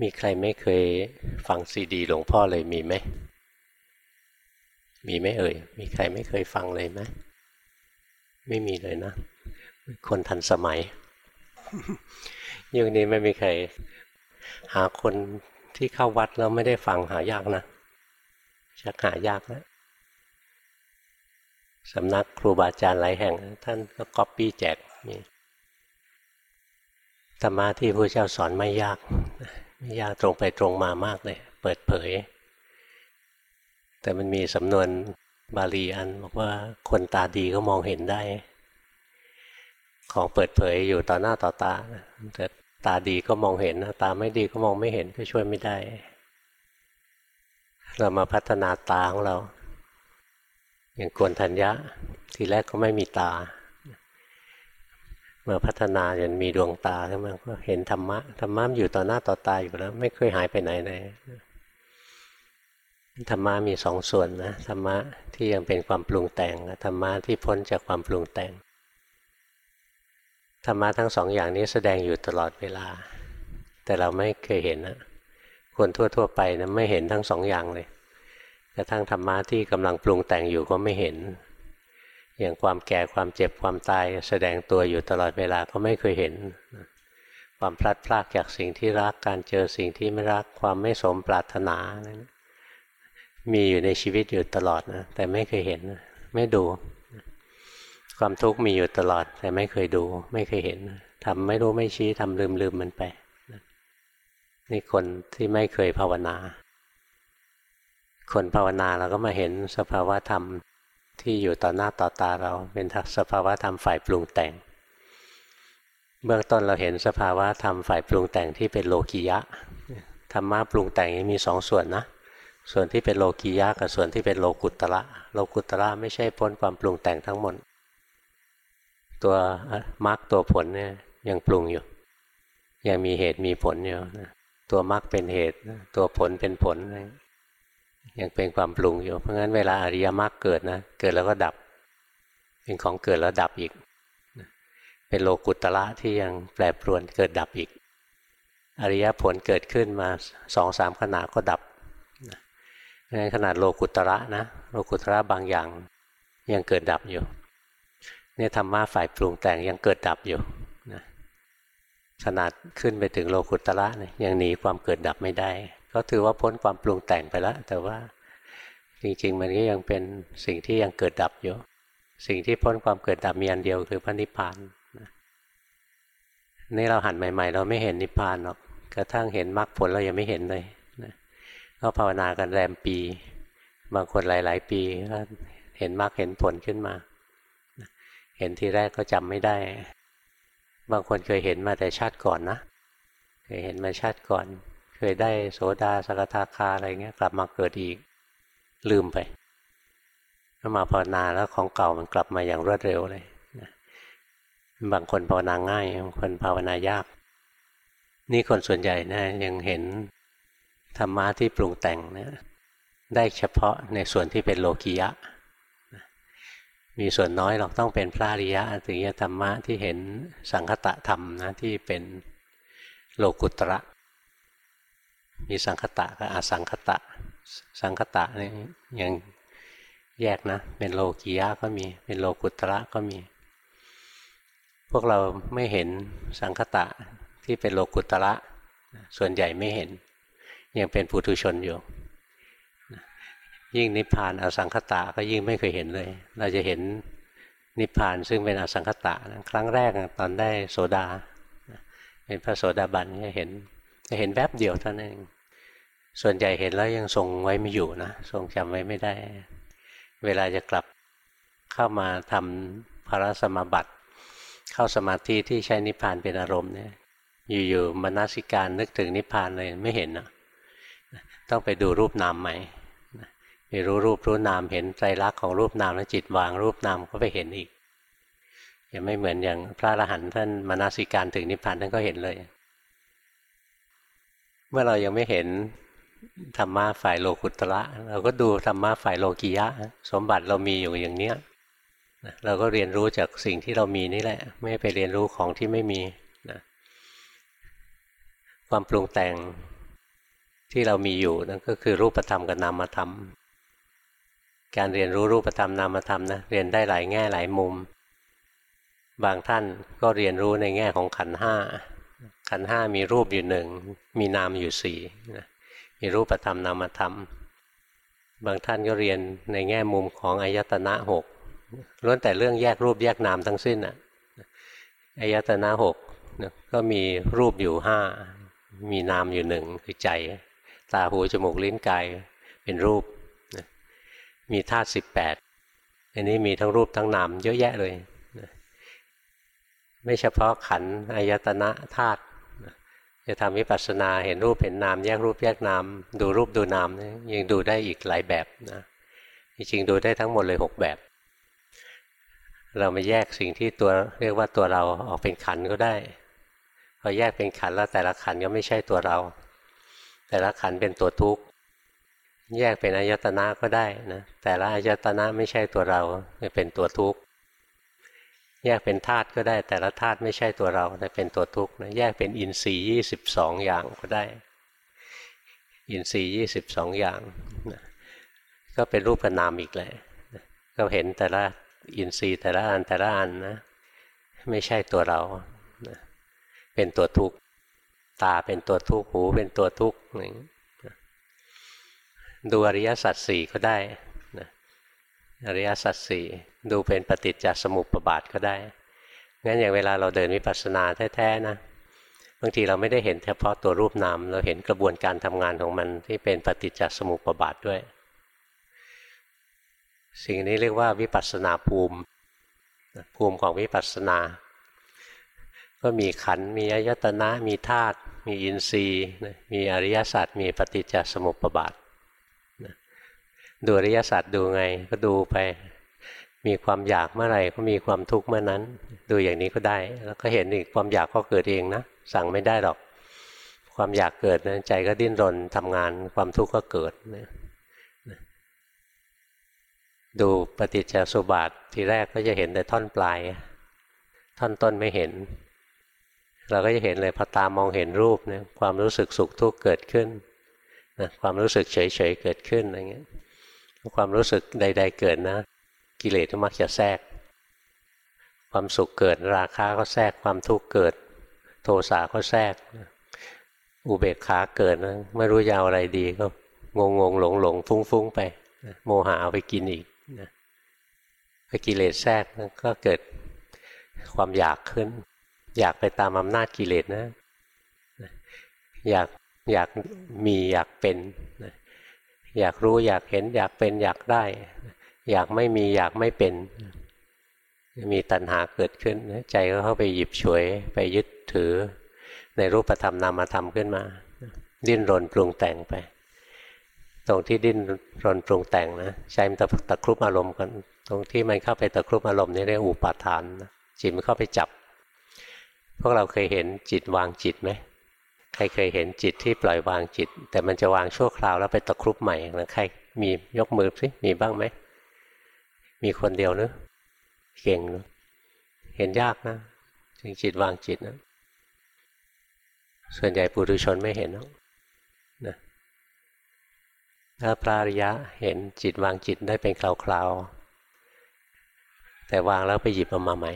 มีใครไม่เคยฟังซีดีหลวงพ่อเลยมีไหม มีไหมเอ่ย มีใครไม่เคยฟังเลยไหมไม่มีเลยนะ คนทันสมัยยุคนี้ไม่มีใคร หาคนที่เข้าวัดแล้วไม่ได้ฟังหายากนะชักหายากแล้วสำนักครูบาอาจารย์หลายแห่ง ท่านก็ก๊อปปี้แจกนี่ธรรมะที่พระเจ้าสอนไม่ยาก ไม่ยากตรงไปตรงมามากเลย เปิดเผย แต่มันมีสำนวนบาลีอันบอกว่าคนตาดีก็มองเห็นได้ ของเปิดเผยอยู่ต่อหน้าต่อตาแต่ตาดีก็มองเห็นตาไม่ดีก็มองไม่เห็นก็ช่วยไม่ได้ เรามาพัฒนาตาของเรา อย่างกวนทัญญะ ทีแรกก็ไม่มีตา มาพัฒนาจนมีดวงตาขึ้นมาก็เห็นธรรมะธรรมะอยู่ต่อหน้าต่อตาอยู่แล้ว ไม่เคยหายไปไหนเลยธรรมะมีสองส่วนนะธรรมะที่ยังเป็นความปรุงแต่งธรรมะที่พ้นจากความปรุงแต่งธรรมะทั้งสองอย่างนี้แสดงอยู่ตลอดเวลา แต่เราไม่เคยเห็นนะคนทั่ว ๆ ไปนะไม่เห็นทั้งสองอย่างเลยกระทั่งธรรมะที่กำลังปรุงแต่งอยู่ก็ไม่เห็น อย่างความแก่ความเจ็บความตายแสดงตัวอยู่ตลอดเวลาก็ไม่เคยเห็น ความพลัดพรากจากสิ่งที่รักการเจอสิ่งที่ไม่รักความไม่สมปรารถนามีอยู่ในชีวิตอยู่ตลอดนะแต่ไม่เคยเห็นไม่ดู ความทุกข์มีอยู่ตลอด แต่ไม่เคยดู ไม่เคยเห็นทำไม่รู้ไม่ชี้ทำลืมลืมมันไปนี่คนที่ไม่เคยภาวนา คนภาวนาเราก็มาเห็นสภาวะธรรม ที่อยู่ต่อหน้าต่อตาเราเป็นสภาวะธรรมฝ่ายปรุงแต่ง เบื้องต้นเราเห็นสภาวะธรรมฝ่ายปรุงแต่งที่เป็นโลกิยะธรรมะปรุงแต่งมีสองส่วนนะ ส่วนที่เป็นโลกิยะกับส่วนที่เป็นโลกุตระโลกุตระไม่ใช่พ้นความปรุงแต่งทั้งหมดตัวมรรคตัวผลเนี่ยยังปรุงอยู่ ยังมีเหตุมีผลอยู่ตัวมรรคเป็นเหตุ ตัวผลเป็นผล ยังเป็นความปรุงอยู่ เพราะงั้นเวลาอริยมรรคเกิดนะ เกิดแล้วก็ดับ เป็นของเกิดแล้วดับอีก เป็นโลกุตละที่ยังแปรปรวนเกิดดับอีก อริยผลเกิดขึ้นมาสองสามขณะก็ดับงั้นขนาดโลกุตระนะ โลกุตระบางอย่างยังเกิดดับอยู่ เนี่ยธรรมะฝ่ายปรุงแต่งยังเกิดดับอยู่นะขนาดขึ้นไปถึงโลกุตระเนี่ยยังหนีความเกิดดับไม่ได้ ก็ถือว่าพ้นความปรุงแต่งไปแล้ว แต่ว่าจริงๆ มันก็ยังเป็นสิ่งที่ยังเกิดดับอยู่ สิ่งที่พ้นความเกิดดับมีอันเดียวคือพระนิพพานนี่เราหันใหม่ ๆ เราไม่เห็นนิพพานหรอกกระทั่งเห็นมรรคผลเรายังไม่เห็นเลยนะก็ภาวนากันแรมปี บางคนหลาย ๆ ปีก็เห็นมรรคเห็นผลขึ้นมา เห็นทีแรกก็จำไม่ได้ บางคนเคยเห็นมาแต่ชาติก่อนนะ เคยเห็นมาชาติก่อน เคยได้โสดาสกทาคาอะไรเงี้ย กลับมาเกิดอีก ลืมไปก็มาภาวนาแล้วของเก่ามันกลับมาอย่างรวดเร็วเลยบางคนภาวนาง่ายบางคนภาวนายาก นี่คนส่วนใหญ่นะยังเห็นธรรมะที่ปรุงแต่งนะได้เฉพาะในส่วนที่เป็นโลกิยะ มีส่วนน้อยหรอกต้องเป็นพระริยะ ถึงจะธรรมะที่เห็นสังคตะธรรมนะที่เป็นโลกุตระ มีสังคตะกับอสังคตะ สังคตะนี่ยังแยกนะ เป็นโลกียะก็มี เป็นโลกุตระก็มี พวกเราไม่เห็นสังคตะที่เป็นโลกุตระ ส่วนใหญ่ไม่เห็น ยังเป็นปุถุชนอยู่ยิ่งนิพพานอสังคตะก็ยิ่งไม่เคยเห็นเลย เราจะเห็นนิพพานซึ่งเป็นอสังคตะ ครั้งแรกตอนได้โสดา เป็นพระโสดาบันจะเห็น จะเห็นแวบเดียวเท่านั้นเองส่วนใหญ่เห็นแล้วยังทรงไว้ไม่อยู่นะทรงจำไว้ไม่ได้ เวลาจะกลับเข้ามาทำภารสมาบัติ เข้าสมาธิที่ใช้นิพพานเป็นอารมณ์เนี่ยอยู่ๆมนสิการนึกถึงนิพพานเลยไม่เห็นนะต้องไปดูรูปนามใหม่ไปรู้รูปรู้นามเห็นใจรักของรูปนามแล้วจิตวางรูปนามก็ไปเห็นอีกยังไม่เหมือนอย่างพระอรหันต์ท่านมนสิการถึงนิพพานท่านก็เห็นเลย เมื่อเรายังไม่เห็นธรรมะฝ่ายโลกุตระเราก็ดูธรรมะฝ่ายโลกิยะ สมบัติเรามีอยู่อย่างเนี้ยเราก็เรียนรู้จากสิ่งที่เรามีนี่แหละ ไม่ไปเรียนรู้ของที่ไม่มีนะความปรุงแต่งที่เรามีอยู่นั่นก็คือรูปธรรมกับนามธรรม การเรียนรู้รูปธรรมนามธรรมนะเรียนได้หลายแง่หลายมุม บางท่านก็เรียนรู้ในแง่ของขันห้า ขันห้ามีรูปอยู่หนึ่งมีนามอยู่สี่มีรูปธรรมนามธรรม บางท่านก็เรียนในแง่มุมของอายตนะหกล้วนแต่เรื่องแยกรูปแยกนามทั้งสิ้นอะอายตนะหกก็มีรูปอยู่ห้ามีนามอยู่หนึ่งคือใจ ตาหูจมูกลิ้นกายเป็นรูป มีธาตุสิบแปดอันนี้มีทั้งรูปทั้งนามเยอะแยะเลย ไม่เฉพาะขันอายตนะธาตุ จะทำวิปัสสนาเห็นรูปเห็นนามแยกรูปแยกนามดูรูปดูนามยังดูได้อีกหลายแบบนะจริงๆดูได้ทั้งหมดเลยหกแบบ เรามาแยกสิ่งที่ตัวเรียกว่าตัวเราออกเป็นขันก็ได้พอแยกเป็นขันแล้วแต่ละขันก็ไม่ใช่ตัวเรา แต่ละขันเป็นตัวทุกข์แยกเป็นอายตนะก็ได้นะแต่ละอายตนะไม่ใช่ตัวเราเป็นตัวทุกข์ แยกเป็นธาตุก็ได้ แต่ละธาตุไม่ใช่ตัวเราแต่เป็นตัวทุกข์นะแยกเป็นอินทรีย์ยี่สิบสองอย่างก็ได้ อินทรีย์ยี่สิบสองอย่างนะก็เป็นรูปนามอีกแหละก็เห็นแต่ละอินทรีย์แต่ละอันแต่ละอันนะ ไม่ใช่ตัวเรานะเป็นตัวทุกข์ตาเป็นตัวทุกข์หูเป็นตัวทุกข์ดูอริยสัจสี่ก็ได้ อริยสัจสี่ดูเป็นปฏิจจสมุปบาทก็ได้ งั้นอย่างเวลาเราเดินวิปัสสนาแท้ๆนะ บางทีเราไม่ได้เห็นเฉพาะตัวรูปนาม เราเห็นกระบวนการทำงานของมันที่เป็นปฏิจจสมุปบาทด้วย สิ่งนี้เรียกว่าวิปัสสนาภูมิ ภูมิของวิปัสสนา ก็มีขัน มีอายตนะ มีธาตุ มีอินทรีย์ มีอริยสัจ มีปฏิจจสมุปบาท ดูอริยสัจดูไงก็ดูไป มีความอยากเมื่อไหร่ก็มีความทุกข์เมื่อนั้น ดูอย่างนี้ก็ได้ แล้วก็เห็นอีกความอยากก็เกิดเองนะ สั่งไม่ได้หรอก ความอยากเกิดนะใจก็ดิ้นรนทำงาน ความทุกข์ก็เกิดนะดูปฏิจจสุบาททีแรกก็จะเห็นแต่ท่อนปลาย ท่อนต้นไม่เห็น เราก็จะเห็นเลยพอตามองเห็นรูปเนี่ยความรู้สึกสุขทุกข์เกิดขึ้นนะความรู้สึกเฉยๆเกิดขึ้นอะไรเงี้ย ความรู้สึกใด ๆ เกิดนะ กิเลสมักจะแทรก ความสุขเกิดราคาก็แทรกความทุกข์เกิด โทสะก็แทรก อุเบกขาเกิดนะไม่รู้จะเอาอะไรดีก็งงงหลงหลงฟุ้งฟุ้งไป โมหะเอาไปกินอีกนะกิเลสแทรกก็เกิดความอยากขึ้น อยากไปตามอำนาจกิเลสนะ อยากอยากมีอยากเป็น อยากรู้อยากเห็นอยากเป็นอยากได้ อยากไม่มีอยากไม่เป็น มีตัณหาเกิดขึ้น ใจก็เข้าไปหยิบฉวยไปยึดถือในรูปธรรมนามธรรมขึ้นมา ดิ้นรนปรุงแต่งไป ตรงที่ดิ้นรนปรุงแต่งนะใจมันตะตะครุบอารมณ์กันตรงที่มันเข้าไปตะครุบอารมณ์นี่เรียกอุปาทานจิตมันเข้าไปจับ พวกเราเคยเห็นจิตวางจิตไหม ใครเคยเห็นจิตที่ปล่อยวางจิต แต่มันจะวางชั่วคราวแล้วไปตะครุบใหม่หรือใครมียกมือสิมีบ้างไหม มีคนเดียวเนะเก่งนะเห็นยากนะถึงจิตวางจิตนะส่วนใหญ่ปุถุชนไม่เห็นนะถ้าพระอริยะเห็นจิตวางจิตได้เป็นคราวๆแต่วางแล้วไปหยิบมาใหม่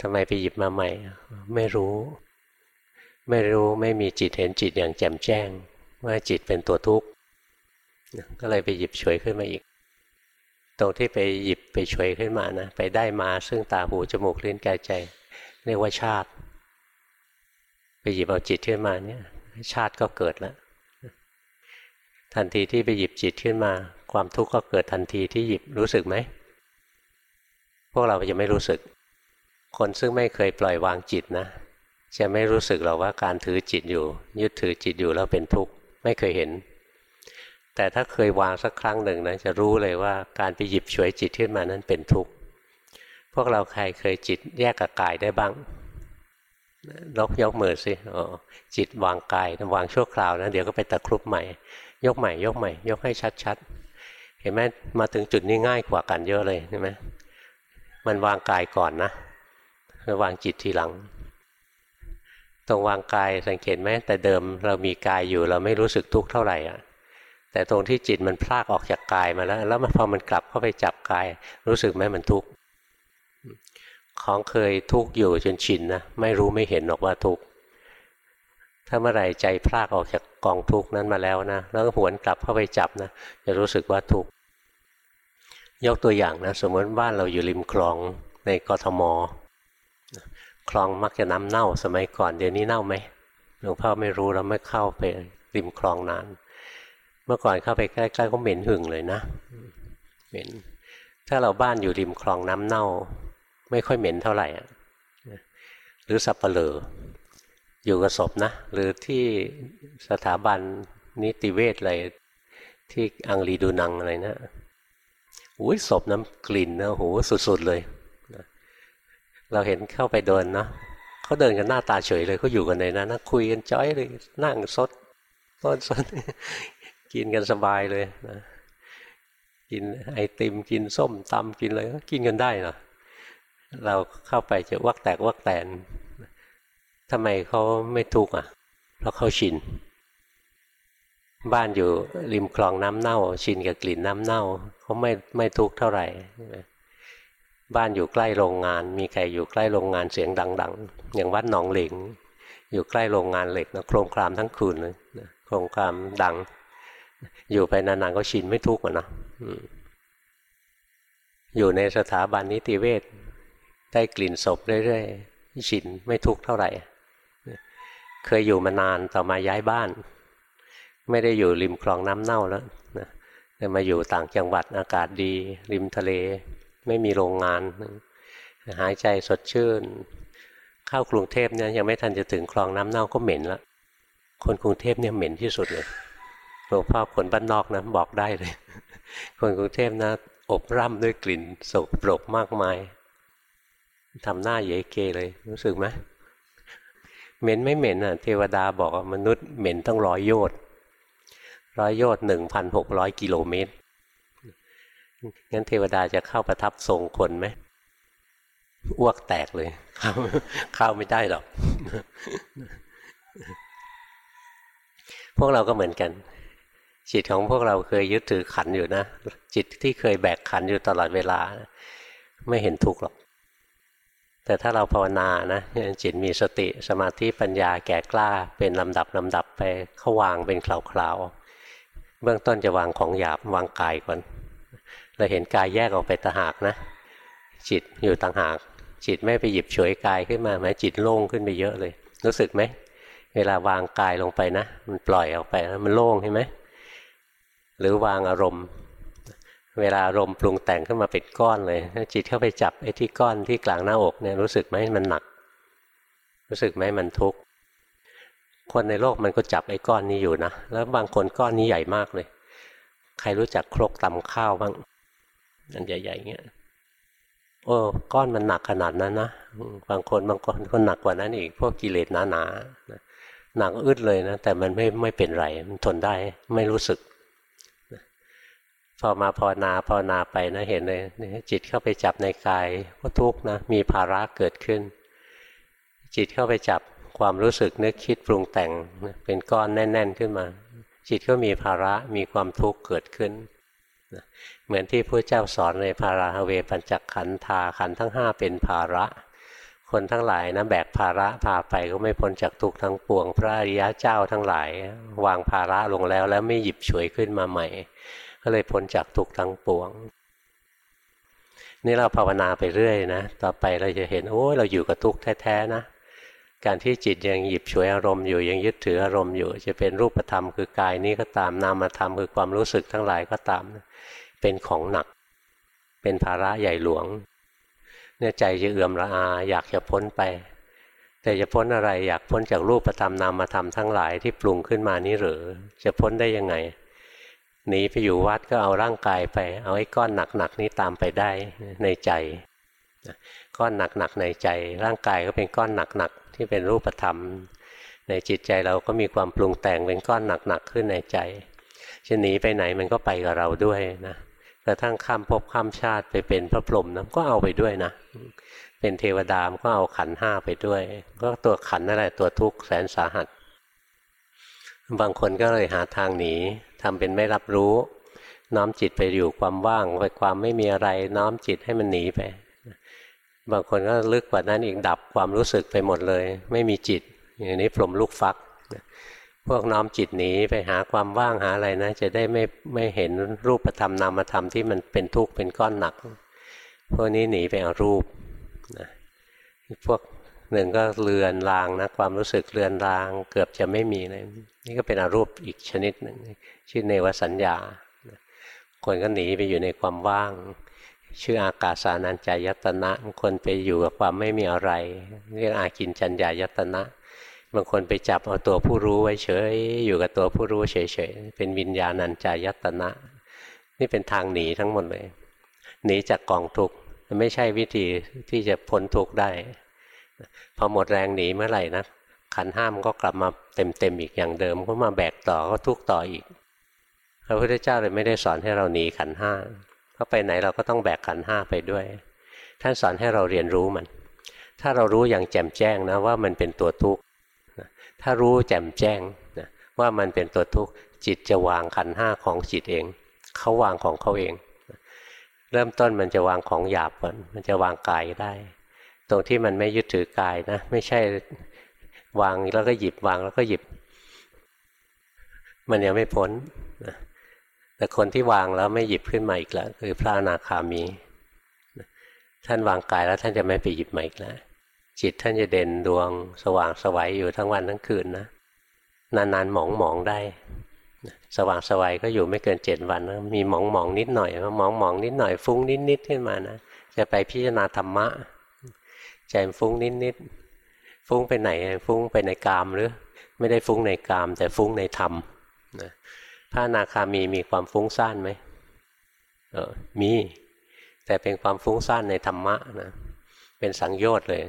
ทำไมไปหยิบมาใหม่ ไม่รู้ ไม่รู้ไม่มีจิตเห็นจิตอย่างแจ่มแจ้ง ว่าจิตเป็นตัวทุกข์ก็เลยไปหยิบฉวยขึ้นมาอีก ตรงที่ไปหยิบไปช่วยขึ้นมานะไปได้มาซึ่งตาหูจมูกลิ้นกายใจ เรียกว่าชาติ ไปหยิบเอาจิตขึ้นมาเนี่ย ชาติก็เกิดแล้วทันทีที่ไปหยิบจิตขึ้นมา ความทุกข์ก็เกิดทันทีที่หยิบรู้สึกไหมพวกเราจะไม่รู้สึก คนซึ่งไม่เคยปล่อยวางจิตนะ จะไม่รู้สึกหรอกว่าการถือจิตอยู่ ยึดถือจิตอยู่แล้วเป็นทุกข์ไม่เคยเห็น แต่ถ้าเคยวางสักครั้งหนึ่งนะจะรู้เลยว่าการไปหยิบฉวยจิตขึ้นมานั้นเป็นทุกข์พวกเราใครเคยจิตแยกกับกายได้บ้างลกยกมือสิอ๋อจิตวางกายวางชั่วคราวนะเดี๋ยวก็ไปตะครุบใหม่ ยกใหม่ ยกใหม่ ยกให้ชัดๆ เห็นไหมมาถึงจุดนี้ง่ายกว่ากันเยอะเลยใช่ไหมมันวางกายก่อนนะแล้ววางจิตทีหลัง ตรงวางกายสังเกตไหมแต่เดิมเรามีกายอยู่เราไม่รู้สึกทุกข์เท่าไหร่อะแต่ตรงที่จิตมันพลากออกจากกายมาแล้ว แล้วพอมันกลับเข้าไปจับกาย รู้สึกไหมมันทุกข์ของเคยทุกข์อยู่จนชินนะไม่รู้ไม่เห็นหรอกว่าทุกข์ถ้าเมื่อไรใจพลากออกจากกองทุกข์นั้นมาแล้วนะแล้วหวนกลับเข้าไปจับนะจะรู้สึกว่าทุกข์ยกตัวอย่างนะ สมมติบ้านเราอยู่ริมคลองในกทม คลองมักจะน้ำเน่าสมัยก่อนเดี๋ยวนี้เน่าไหมหลวงพ่อไม่รู้เราไม่เข้าไปริมคลองนาน เมื่อก่อนเข้าไปใกล้ๆก็เหม็นหึงเลยนะเหม็นถ้าเราบ้านอยู่ริมคลองน้ำเน่า ไม่ค่อยเหม็นเท่าไหร่หรือสับเปลืออยู่กับศพนะ หรือที่สถาบันนิติเวชอะไรที่อังรีดูนังอะไรนะอุ้ยศพน้ำกลิ่นนะโหสุดๆเลย เราเห็นเข้าไปเดินนะเขาเดินกันหน้าตาเฉยเลยเขาอยู่กันในนั้นนะคุยกันจ้อยเลยนั่งซดต้นซดกินกันสบายเลยนะกินไอติมกินส้มตำกินอะไรก็กินกันได้นะเราเข้าไปจะวักแตกวักแตนทำไมเขาไม่ทุกข์อะ เพราะเขาชิน บ้านอยู่ริมคลองน้ำเน่า ชินกับกลิ่นน้ำเน่าเขาไม่ไม่ทุกข์เท่าไหร่ บ้านอยู่ใกล้โรงงาน มีใครอยู่ใกล้โรงงานเสียงดัง ๆ อย่างวัดหนองหลิง อยู่ใกล้โรงงานเหล็กนะโครงครามทั้งคืนเลยโครงครามดัง อยู่ไปนานๆก็ชินไม่ทุกข์นะอยู่ในสถาบันนิติเวชได้กลิ่นศพเรื่อยๆชินไม่ทุกข์เท่าไหร่เคยอยู่มานานต่อมาย้ายบ้าน ไม่ได้อยู่ริมคลองน้ำเน่าแล้วนะแต่มาอยู่ต่างจังหวัดอากาศดี ริมทะเล ไม่มีโรงงาน หายใจสดชื่น เข้ากรุงเทพเนี่ยยังไม่ทันจะถึงคลองน้ำเน่าก็เหม็นแล้วคนกรุงเทพเนี่ยเหม็นที่สุดเลยหลวงพ่อคนบ้านนอกนะบอกได้เลย คนกรุงเทพนะ อบร่ำด้วยกลิ่นสกปรกมากมายทำหน้าเยเกเลย รู้สึกไหมเหม็นไม่เหม็นอะ เทวดาบอกมนุษย์เหม็นต้องร้อยโยชน์ร้อยโยชน์หนึ่งพันหกร้อยกิโลเมตร งั้นเทวดาจะเข้าประทับทรงคนไหมอ้วกแตกเลยเข้าเข้าไม่ได้หรอก พวกเราก็เหมือนกัน จิตของพวกเราเคยยึดถือขันอยู่นะ จิตที่เคยแบกขันอยู่ตลอดเวลา ไม่เห็นทุกข์หรอก แต่ถ้าเราภาวนานะจิตมีสติสมาธิปัญญาแก่กล้าเป็นลำดับลำดับไปเขาวางเป็นคราวๆเบื้องต้นจะวางของหยาบวางกายก่อน เราเห็นกายแยกออกไปต่างหากนะ จิตอยู่ต่างหาก จิตไม่ไปหยิบฉวยกายขึ้นมาไหมจิตโล่งขึ้นไปเยอะเลย รู้สึกไหมเวลาวางกายลงไปนะ มันปล่อยออกไปแล้วมันโล่งใช่ไหมหรือวางอารมณ์ เวลาอารมณ์ปรุงแต่งขึ้นมาเป็นก้อนเลยจิตเข้าไปจับไอ้ที่ก้อนที่กลางหน้าอกเนี่ยรู้สึกไหมมันหนัก รู้สึกไหมมันทุกข์คนในโลกมันก็จับไอ้ก้อนนี้อยู่นะ แล้วบางคนก้อนนี้ใหญ่มากเลย ใครรู้จักครกตำข้าวบ้าง อันใหญ่ๆเงี้ยโอ้ก้อนมันหนักขนาดนั้นนะบางคนบางคนก็หนักกว่านั้นอีก พวกกิเลสหนาๆหนักอึดเลยนะแต่มันไม่ไม่เป็นไรมันทนได้ไม่รู้สึกพอมาภาวนาภาวนาไปนะเห็นเลยจิตเข้าไปจับในกายก็ทุกข์นะมีภาระเกิดขึ้น จิตเข้าไปจับความรู้สึกนึกคิดปรุงแต่งเป็นก้อนแน่น ๆ ขึ้นมา จิตก็มีภาระมีความทุกข์เกิดขึ้น เหมือนที่พระเจ้าสอนในภาราเวปัญจขันธาขันทั้งห้าเป็นภาระ คนทั้งหลายนะแบกภาระพาไปก็ไม่พ้นจากทุกทั้งปวง พระอริยะเจ้าทั้งหลาย วางภาระลงแล้วแล้วไม่หยิบฉวยขึ้นมาใหม่ ก็เลยพ้นจากทุกทั้งปวง นี่เราภาวนาไปเรื่อยนะ ต่อไปเราจะเห็นโอ้เราอยู่กับทุกข์แท้ๆนะการที่จิตยังหยิบฉวยอารมณ์อยู่ยังยึดถืออารมณ์อยู่ จะเป็นรูปธรรมคือกายนี้ก็ตามนามธรรมคือความรู้สึกทั้งหลายก็ตาม เป็นของหนัก เป็นภาระใหญ่หลวง เนี่ยใจจะเอื่อมระอาอยากจะพ้นไป แต่จะพ้นอะไรอยากพ้นจากรูปธรรมนามธรรมทั้งหลายที่ปรุงขึ้นมานี้หรือจะพ้นได้ยังไงหนีไปอยู่วัดก็เอาร่างกายไป เอาไอ้ก้อนหนักๆนี้ตามไปได้ในใจก้อนหนักๆในใจ ร่างกายก็เป็นก้อนหนักๆที่เป็นรูปธรรม ในจิตใจเราก็มีความปรุงแต่งเป็นก้อนหนักๆขึ้นในใจจะหนีไปไหนมันก็ไปกับเราด้วยนะ กระทั่งข้ามภพข้ามชาติไปเป็นพระพรหมนะก็เอาไปด้วยนะ เป็นเทวดามก็เอาขันห้าไปด้วย ก็ตัวขันนั่นแหละตัวทุกข์แสนสาหัส บางคนก็เลยหาทางหนีทำเป็นไม่รับรู้ น้อมจิตไปอยู่ความว่างไปความไม่มีอะไรน้อมจิตให้มันหนีไป บางคนก็ลึกกว่านั้นอีกดับความรู้สึกไปหมดเลย ไม่มีจิต อย่างนี้พรมลูกฟัก พวกน้อมจิตหนีไปหาความว่างหาอะไรนะ จะได้ไม่ไม่เห็นรูปธรรมนามธรรมที่มันเป็นทุกข์เป็นก้อนหนัก พวกนี้หนีไปเอารูปนะพวกหนึ่งก็เลือนลางนะความรู้สึกเลือนลาง เกือบจะไม่มีเลยนี่ก็เป็นอรูปอีกชนิดหนึ่งชื่อเนวสัญญาคนก็หนีไปอยู่ในความว่าง ชื่ออากาสานัญจายตนะคนไปอยู่กับความไม่มีอะไรเรียกอากินจัญญายตนะ บางคนไปจับเอาตัวผู้รู้ไว้เฉย อยู่กับตัวผู้รู้เฉยๆเป็นวิญญาณัญจายตนะ นี่เป็นทางหนีทั้งหมดเลย หนีจากกองทุกข์ไม่ใช่วิธีที่จะพ้นทุกข์ได้ พอหมดแรงหนีเมื่อไหร่นะขันห้ามก็กลับมาเต็มๆอีกอย่างเดิมก็มาแบกต่อก็ทุกข์ต่ออีกพระพุทธเจ้าเลยไม่ได้สอนให้เราหนีขันห้าเพราะไปไหนเราก็ต้องแบกขันห้าไปด้วย ท่านสอนให้เราเรียนรู้มัน ถ้าเรารู้อย่างแจ่มแจ้งนะว่ามันเป็นตัวทุกข์ ถ้ารู้แจ่มแจ้งนะว่ามันเป็นตัวทุกข์จิตจะวางขันห้าของจิตเอง เขาวางของเขาเอง เริ่มต้นมันจะวางของหยาบก่อนมันจะวางกายได้ ตรงที่มันไม่ยึดถือกายนะไม่ใช่วางแล้วก็หยิบวางแล้วก็หยิบ มันยังไม่พ้นนะแต่คนที่วางแล้วไม่หยิบขึ้นมาอีกแล้วคือพระอนาคามี ท่านวางกายแล้วท่านจะไม่ไปหยิบมาอีกแล้ว จิตท่านจะเด่นดวงสว่างสวัยอยู่ทั้งวันทั้งคืนนะ นานๆหมองหมองได้ สว่างสวัยก็อยู่ไม่เกินเจ็ดวันนะมีหมองหมองนิดหน่อยหมองหมองนิดหน่อยฟุ้งนิดนิดขึ้นมานะจะไปพิจารณาธรรมะใจฟุ้งนิดนิดฟุ้งไปไหนฟุ้งไปในกามหรือ ไม่ได้ฟุ้งในกาม แต่ฟุ้งในธรรมนะพระนาคามีมีความฟุ้งซ่านไหมเออมี แต่เป็นความฟุ้งซ่านในธรรมะนะเป็นสังโยชน์เลย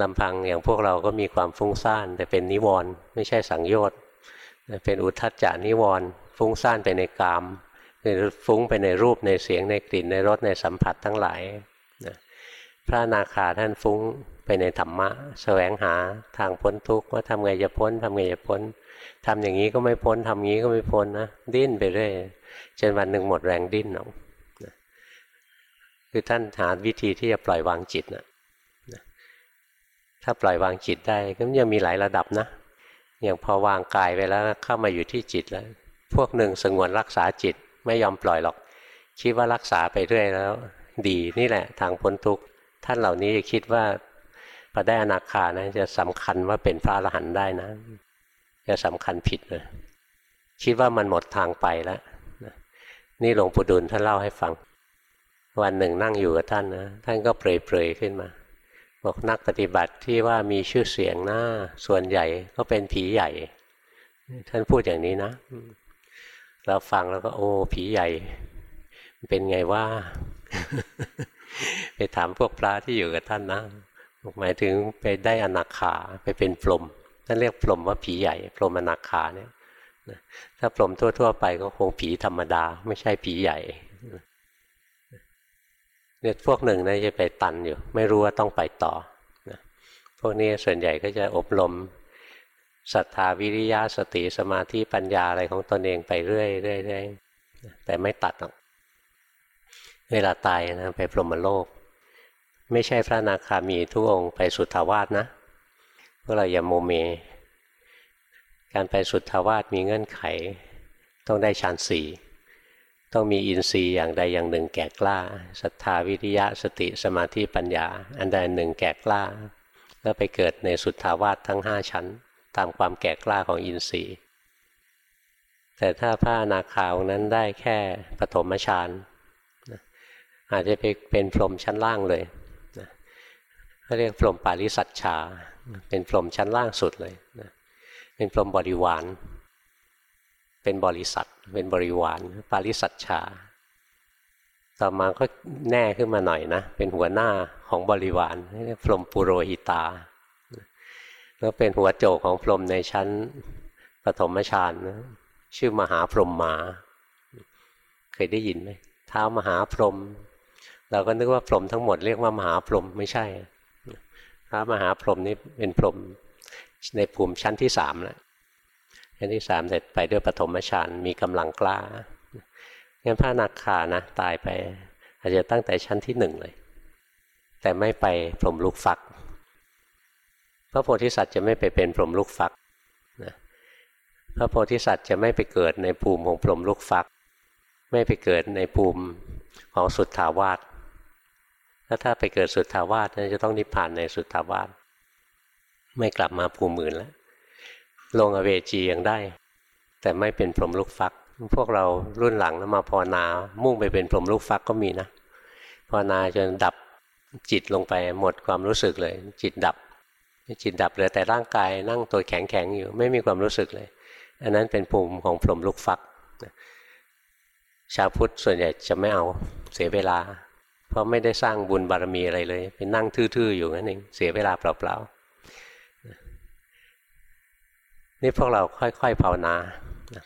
ลำพังอย่างพวกเราก็มีความฟุ้งซ่าน แต่เป็นนิวรณ์ไม่ใช่สังโยชน์เป็นอุทัจจานิวรณ์ฟุ้งซ่านไปในกามคือฟุ้งไปในรูปในเสียงในกลิ่นในรสในสัมผัสทั้งหลายนะพระนาคาท่านฟุ้งไปในธรรมะแสวงหาทางพ้นทุกข์ว่าทำไงจะพ้นทำไงจะพ้นทำอย่างนี้ก็ไม่พ้นทำงี้ก็ไม่พ้นนะดิ้นไปเรื่อยจนวันหนึ่งหมดแรงดิ้นเนาคือท่านหาวิธีที่จะปล่อยวางจิตนะ ถ้าปล่อยวางจิตได้ก็ยังมีหลายระดับนะอย่างพอวางกายไปแล้วเข้ามาอยู่ที่จิตแล้ว พวกหนึ่งสงวนรักษาจิตไม่ยอมปล่อยหรอก คิดว่ารักษาไปเรื่อยแล้ว ดีนี่แหละทางพ้นทุกข์ท่านเหล่านี้จะคิดว่าพอได้อนาคานะจะสำคัญว่าเป็นพระอรหันต์ได้นะ จะสำคัญผิดเลยคิดว่ามันหมดทางไปแล้วนี่หลวงปู่ดุลท่านเล่าให้ฟัง วันหนึ่งนั่งอยู่กับท่านนะท่านก็เปรยๆขึ้นมา บอกนักปฏิบัติที่ว่ามีชื่อเสียงหน้าส่วนใหญ่ก็เป็นผีใหญ่ ท่านพูดอย่างนี้นะ เราฟังแล้วก็โอ้ผีใหญ่ เป็นไงว่าไปถามพวกพระที่อยู่กับท่านนะหมายถึงไปได้อนาคาไปเป็นพรหมท่านเรียกพรหมว่าผีใหญ่พรหมอนาคาเนี่ยถ้าพรหมทั่ว ๆ ไปก็คงผีธรรมดา ไม่ใช่ผีใหญ่ เนี่ยพวกหนึ่งนะจะไปตันอยู่ ไม่รู้ว่าต้องไปต่อนะพวกนี้ส่วนใหญ่ก็จะอบรมศรัทธาวิริยะสติสมาธิปัญญาอะไรของตนเองไปเรื่อยเรื่อยเรื่อยแต่ไม่ตัดหรอกเวลาตายนะไปพรหมโลก ไม่ใช่พระนาคามีทุกองค์ไปสุทธาวาสนะพวกเราอย่าโมเม การไปสุทธาวาสมีเงื่อนไข ต้องได้ฌานสี่ ต้องมีอินทรีย์อย่างใดอย่างหนึ่งแก่กล้าศรัทธาวิริยะสติสมาธิปัญญา อันใดหนึ่งแก่กล้า แล้วไปเกิดในสุทธาวาสทั้งห้าชั้น ตามความแก่กล้าของอินทรีย์ แต่ถ้าพระนาคาวนั้นได้แค่ปฐมฌานอาจจะไปเป็นพรหมชั้นล่างเลยเขาเรียกพรหมปาริสัชชา เป็นพรหมชั้นล่างสุดเลยเป็นพรหมบริวาร เป็นบริษัท เป็นบริวาร ปาริสัชชา ต่อมาก็แน่ขึ้นมาหน่อยนะ เป็นหัวหน้าของบริวารเรียกพรมปุโรหิตา แล้วเป็นหัวโจกของพรมในชั้นปฐมฌานนะชื่อมหาพรหมมา เคยได้ยินไหมเท้ามหาพรหมเราก็นึกว่าพรหมทั้งหมดเรียกว่ามหาพรหมไม่ใช่พระมหาพรหมนี่เป็นพรหมในภูมิชั้นที่สามแล้ว ชั้นที่สามเสร็จไปด้วยปฐมฌานมีกำลังกล้างั้นพระนาคานะตายไป อาจจะตั้งแต่ชั้นที่หนึ่งเลย แต่ไม่ไปพรมลูกฟัก พระโพธิสัตว์จะไม่ไปเป็นพรมลูกฟักนะพระโพธิสัตว์จะไม่ไปเกิดในภูมิของพรมลูกฟัก ไม่ไปเกิดในภูมิของสุทธาวาสถ้าถ้าไปเกิดสุทธาวาสจะต้องนิพพานในสุทธาวาสไม่กลับมาภูมิอื่นแล้ว ลงอเวจียังได้ แต่ไม่เป็นพรหมลูกฟัก พวกเรารุ่นหลังแล้วมาภาวนา มุ่งไปเป็นพรหมลูกฟักก็มีนะภาวนาจนดับจิตลงไปหมดความรู้สึกเลย จิตดับจิตดับเหลือแต่ร่างกายนั่งตัวแข็งแข็งอยู่ไม่มีความรู้สึกเลย อันนั้นเป็นภูมิของพรหมลูกฟัก ชาวพุทธส่วนใหญ่จะไม่เอาเสียเวลา เพราะไม่ได้สร้างบุญบารมีอะไรเลยไปนั่งทื่อๆอยู่นั่นเองเสียเวลาเปล่าๆ นี่พวกเราค่อยๆภาวนา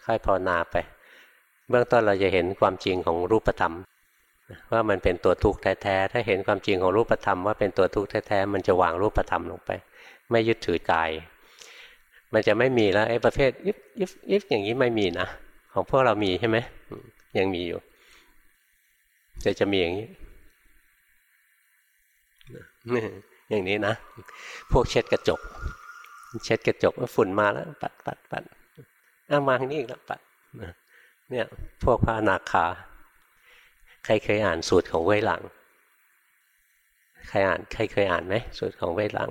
ค่อยภาวนาไป เบื้องต้นเราจะเห็นความจริงของรูปธรรม ว่ามันเป็นตัวทุกข์แท้ๆถ้าเห็นความจริงของรูปธรรมว่าเป็นตัวทุกข์แท้ๆมันจะวางรูปธรรมลงไป ไม่ยึดถือกาย มันจะไม่มีแล้วไอ้ประเภทยิบยิบยิบอย่างนี้ไม่มีนะของพวกเรามีใช่ไหมยังมีอยู่จะจะมีอย่างนี้อย่างนี้นะ พวกเช็ดกระจก เช็ดกระจกว่าฝุ่นมาแล้ว ปัดปัดปัดเอามาทางนี้อีกแล้วปัดเนี่ยพวกพระอนาคา ใครเคยอ่านสูตรของเว้หลัง ใครอ่าน ใครเคยอ่านไหมสูตรของเว้หลัง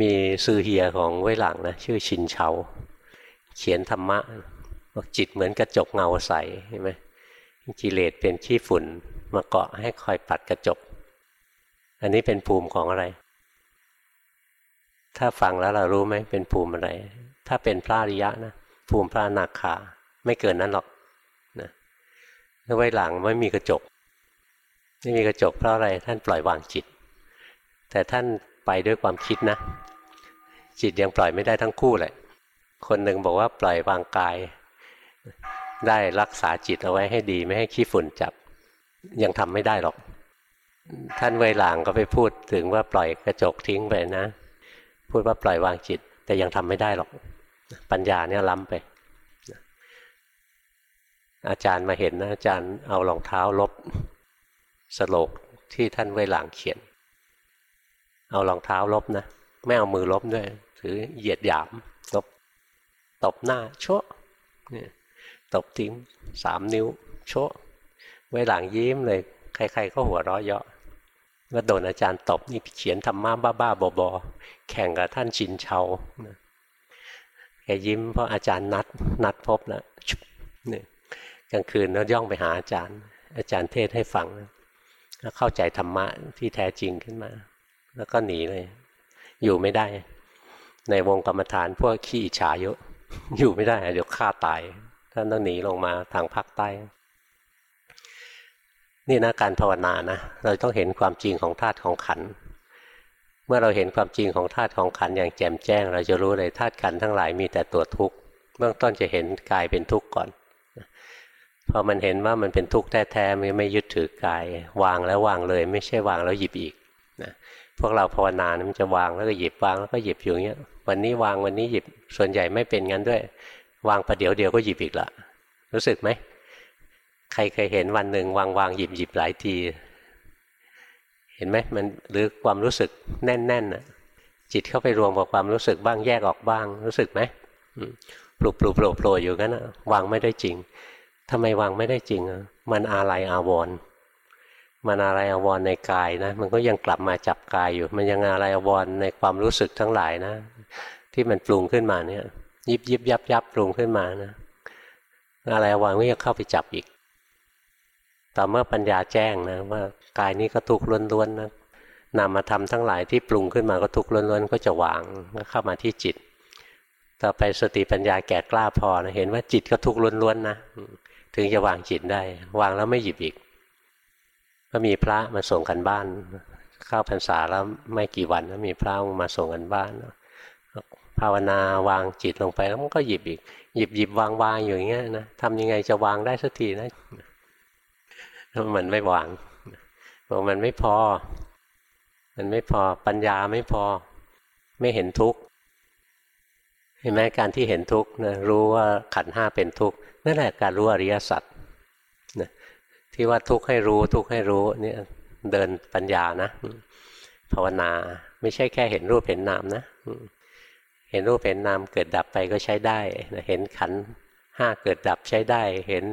มีซื่อเฮียของเว้หลังนะชื่อชินเฉาเขียนธรรมะบอกจิตเหมือนกระจกเงาใสเห็นไหมกิเลสเป็นขี้ฝุ่นมาเกาะให้คอยปัดกระจก อันนี้เป็นภูมิของอะไร ถ้าฟังแล้วเรารู้ไหมเป็นภูมิอะไร ถ้าเป็นพระอริยะนะภูมิพระนาคาไม่เกินนั้นหรอกนะไว้หลังไม่มีกระจก ไม่มีกระจกเพราะอะไรท่านปล่อยวางจิต แต่ท่านไปด้วยความคิดนะ จิตยังปล่อยไม่ได้ทั้งคู่เลยคนหนึ่งบอกว่าปล่อยวางกาย ได้รักษาจิตเอาไว้ให้ดีไม่ให้ขี้ฝุ่นจับ ยังทำไม่ได้หรอก ท่านไวหลังก็ไปพูดถึงว่าปล่อยกระจกทิ้งไปนะ พูดว่าปล่อยวางจิต แต่ยังทำไม่ได้หรอก ปัญญาเนี่ยล้ำไป อาจารย์มาเห็นนะอาจารย์เอารองเท้าลบสโลกที่ท่านไว้หลังเขียน เอารองเท้าลบนะไม่เอามือลบด้วยถือเหยียดหยามลบตบหน้าโชะเนี่ยตบทิ้งสามนิ้วโชะไว้หลังยิ้มเลย ใครๆก็หัวเราะเยาะ ว่าโดนอาจารย์ตบนี่เขียนธรรมะบ้าๆบอๆแข่งกับท่านชินเชาแกยิ้มเพราะอาจารย์นัดนัดพบแล้วเนี่ยกลางคืนแล้วย่องไปหาอาจารย์ อาจารย์เทศให้ฟังแล้วเข้าใจธรรมะที่แท้จริงขึ้นมา แล้วก็หนีเลย อยู่ไม่ได้ ในวงกรรมฐานพวกขี้อิจฉาเยอะ อยู่ไม่ได้ เดี๋ยวฆ่าตายท่านต้องหนีลงมาทางภาคใต้ นี่นะการภาวนานะเราต้องเห็นความจริงของธาตุของขัน เมื่อเราเห็นความจริงของธาตุของขันอย่างแจ่มแจ้ง เราจะรู้เลยธาตุขันทั้งหลายมีแต่ตัวทุกข์เบื้องต้นจะเห็นกายเป็นทุกข์ก่อนพอมันเห็นว่ามันเป็นทุกข์แท้ๆไม่ไม่ยึดถือกาย วางแล้ววางเลย ไม่ใช่วางแล้วหยิบอีกนะพวกเราภาวนามันจะวางแล้วก็หยิบวางแล้วก็หยิบอยู่อย่างเงี้ย วันนี้วางวันนี้หยิบส่วนใหญ่ไม่เป็นงั้นด้วย วางประเดี๋ยวเดียวก็หยิบอีกละรู้สึกไหม ใครเคยเห็นวันหนึ่งวางวางหยิบหยิบหลายที เห็นไหมมันหรือความรู้สึกแน่นๆน่ะจิตเข้าไปรวมกับความรู้สึกบ้างแยกออกบ้างรู้สึกไหมปลุกปลุกโผล่โผล่อยู่กันนะวางไม่ได้จริงทำไมวางไม่ได้จริง มันอะไรอาวรมันอะไรอาวรในกายนะ มันก็ยังกลับมาจับกายอยู่ มันยังอะไรอาวรในความรู้สึกทั้งหลายนะ ที่มันปรุงขึ้นมาเนี่ย ยิบยิบยับยับปรุงขึ้นมานะอะไรอาวรก็ยังเข้าไปจับอีก ต่อเมื่อปัญญาแจ้งนะว่ากายนี้ก็ทุกข์ล้วนๆนะนามธรรมทั้งหลายที่ปรุงขึ้นมาก็ทุกข์ล้วนๆก็จะวางเข้ามาที่จิต ต่อไปสติปัญญาแก่กล้าพอนะเห็นว่าจิตก็ทุกข์ล้วนๆนะถึงจะวางจิตได้ วางแล้วไม่หยิบอีก ก็มีพระมาส่งกันบ้านเข้าพรรษาแล้วไม่กี่วันก็มีพระมาส่งกันบ้านภาวนาวางจิตลงไปแล้วมันก็หยิบอีก หยิบหยิบวางวางอยู่อย่างเงี้ยนะทำยังไงจะวางได้สักทีนะ มันไม่หวางบอกมันไม่พอ มันไม่พอปัญญาไม่พอ ไม่เห็นทุกข์เห็นไหมการที่เห็นทุกข์นะรู้ว่าขันห้าเป็นทุกข์นั่นแหละการรู้อริยสัจนะที่ว่าทุกข์ให้รู้ทุกข์ให้รู้เนี่ยเดินปัญญานะ ภาวนาไม่ใช่แค่เห็นรูปเห็นนามนะเห็นรูปเห็นนามเกิดดับไปก็ใช้ได้ เห็นขันห้าเกิดดับใช้ได้ เห็น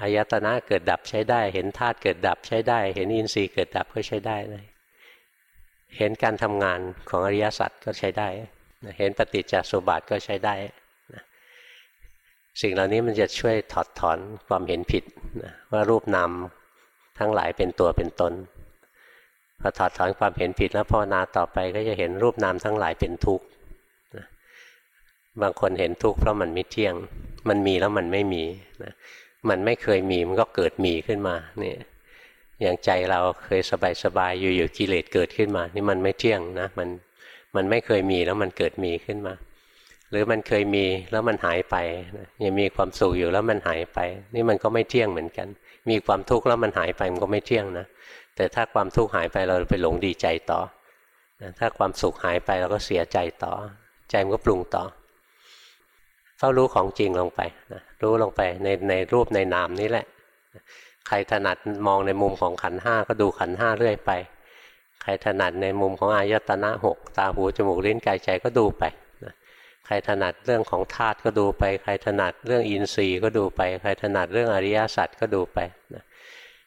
อายตนะเกิดดับใช้ได้ เห็นธาตุเกิดดับใช้ได้ เห็นอินทรีย์เกิดดับก็ใช้ได้เลยเห็นการทำงานของอริยสัจก็ใช้ได้ เห็นปฏิจจสุบาทก็ใช้ได้ สิ่งเหล่านี้มันจะช่วยถอดถอนความเห็นผิดว่ารูปนามทั้งหลายเป็นตัวเป็นตนพอถอดถอนความเห็นผิดแล้วภาวนาต่อไปก็จะเห็นรูปนามทั้งหลายเป็นทุกข์บางคนเห็นทุกข์เพราะมันไม่เที่ยง มันมีแล้วมันไม่มีนะ มันไม่เคยมีมันก็เกิดมีขึ้นมาเนี่ยอย่างใจเราเคยสบายๆอยู่ๆกิเลสเกิดขึ้นมา นี่มันไม่เที่ยงนะมันมันไม่เคยมีแล้วมันเกิดมีขึ้นมา หรือมันเคยมีแล้วมันหายไปยังมีความสุขอยู่แล้วมันหายไป นี่มันก็ไม่เที่ยงเหมือนกัน มีความทุกข์แล้วมันหายไปมันก็ไม่เที่ยงนะแต่ถ้าความทุกข์หายไปเราไปหลงดีใจต่อถ้าความสุขหายไปเราก็เสียใจต่อ ใจมันก็ปรุงต่อ เฝ้ารู้ของจริงลงไปนะรู้ลงไปในในรูปในนามนี้แหละ ใครถนัดมองในมุมของขันห้าก็ดูขันห้าเรื่อยไป ใครถนัดในมุมของอายตนะหกตาหูจมูกลิ้นกายใจก็ดูไปนะใครถนัดเรื่องของธาตุก็ดูไป ใครถนัดเรื่องอินทรีย์ก็ดูไป ใครถนัดเรื่องอริยสัจก็ดูไปนะ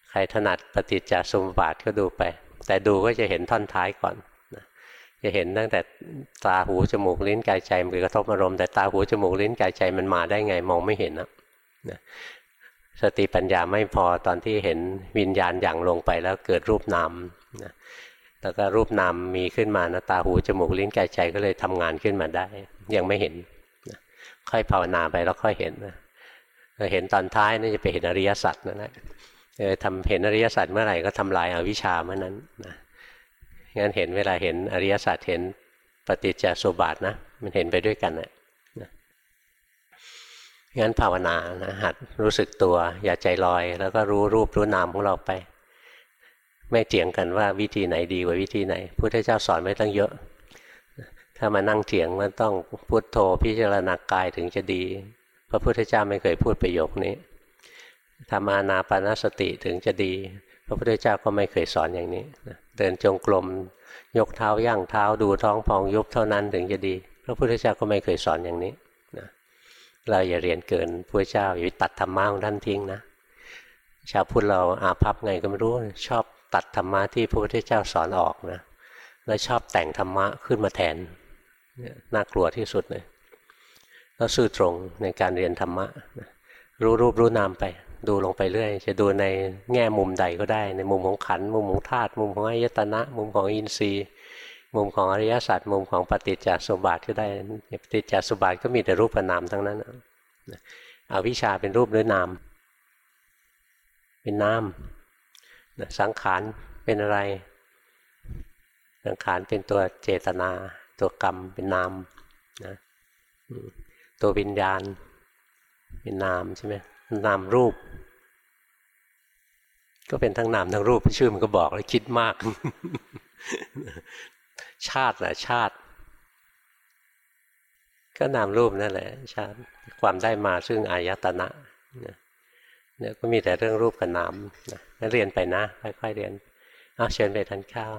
ใครถนัดปฏิจจสมุปบาทก็ดูไป แต่ดูก็จะเห็นท่อนท้ายก่อน จะเห็นตั้งแต่ตาหูจมูกลิ้นกายใจมันกระทบอารมณ์แต่ตาหูจมูกลิ้นกายใจมันมาได้ไงมองไม่เห็นนะสติปัญญาไม่พอตอนที่เห็นวิญญาณอย่างลงไปแล้วเกิดรูปนามนะแล้วก็รูปนามมีขึ้นมานะตาหูจมูกลิ้นกายใจก็เลยทำงานขึ้นมาได้ ยังไม่เห็นนะค่อยภาวนาไปแล้วค่อยเห็นนะเห็นตอนท้ายนี่จะไปเห็นอริยสัจนั่นแหละทำเห็นอริยสัจเมื่อไหร่ก็ทำลายอาวิชชาเมื่อนั้นนะ งั้นเห็นเวลาเห็นอริยสัจเห็นปฏิจจสุบาทนะ มันเห็นไปด้วยกันนะงั้นภาวนานะหัดรู้สึกตัว อย่าใจลอย แล้วก็รู้รูปรู้นามของเราไป ไม่เถียงกันว่าวิธีไหนดีกว่าวิธีไหนพุทธเจ้าสอนไว้ตั้งเยอะ ถ้ามานั่งเถียงมันต้องพุทโธพิจารณากายถึงจะดี พระพุทธเจ้าไม่เคยพูดประโยคนี้ทำมานาปานสติถึงจะดี พระพุทธเจ้าก็ไม่เคยสอนอย่างนี้เดินจงกรมยกเท้าย่างเท้าดูท้องพองยุบเท่านั้นถึงจะดี พระพุทธเจ้าก็ไม่เคยสอนอย่างนี้นะเราอย่าเรียนเกินพระเจ้าอย่าตัดธรรมะของท่านทิ้งนะชาวพุทธเราอาภัพไงก็ไม่รู้ชอบตัดธรรมะที่พระพุทธเจ้าสอนออกนะแล้วชอบแต่งธรรมะขึ้นมาแทนน่ากลัวที่สุดเลยแล้วซื่อตรงในการเรียนธรรมะรู้รูปรู้นามไป ดูลงไปเรื่อย จะดูในแง่มุมใดก็ได้ ในมุมของขัน มุมของธาตุมุมของอายตนะ มุมของอินทรีย์ มุมของอริยสัจมุมของปฏิจจสมบัติก็ได้ปฏิจจสมบัติก็มีแต่รูปนามทั้งนั้นเอาวิชชาเป็นรูปหรือนาม เป็นนามสังขารเป็นอะไร สังขารเป็นตัวเจตนา ตัวกรรมเป็นนามนะตัววิญญาณ เป็นนามใช่ไหม นามรูป ก็เป็นทั้งนามทั้งรูปชื่อมันก็บอกแล้วคิดมาก ชาติแหละชาติ ก็นามรูปนั่นแหละ ชาติความได้มาซึ่งอายตนะเนี่ยก็มีแต่เรื่องรูปกับนามนะเรียนไปนะค่อยๆเรียนเอาเชิญไปทานข้าว